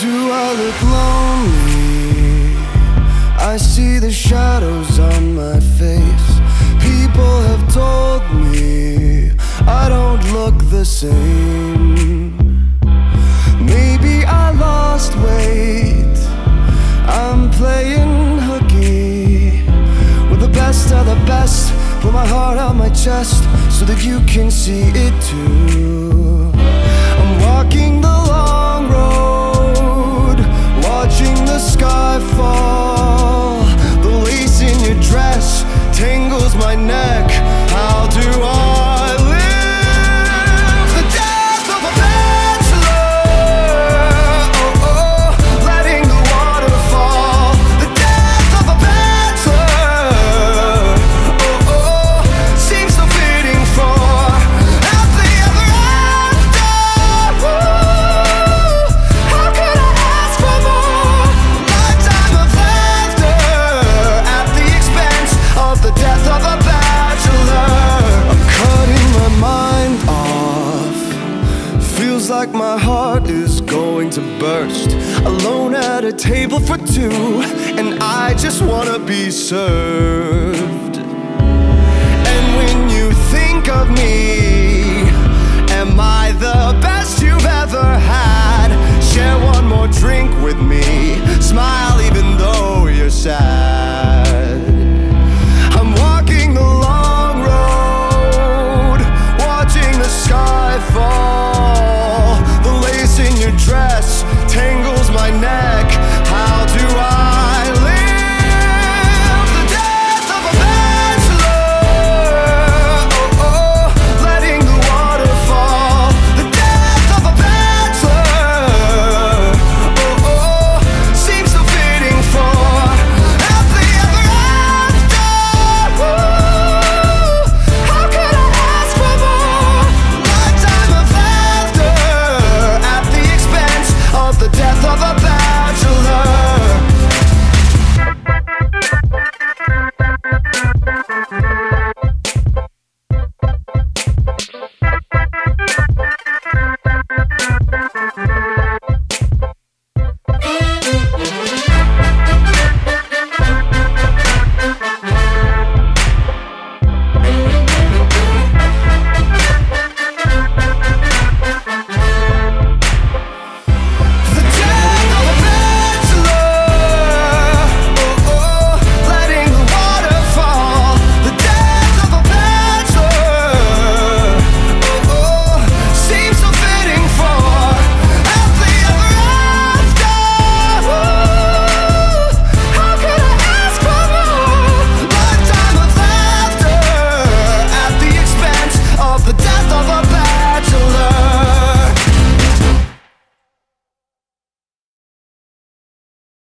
Do I look lonely? I see the shadows on my face. People have told me I don't look the same. Maybe I lost weight. I'm playing hooky with the best of the best. Put my heart on my chest so that you can see it too. I'm walking the Like my heart is going to burst. Alone at a table for two, and I just wanna be served. And when you think of dress tangles my neck.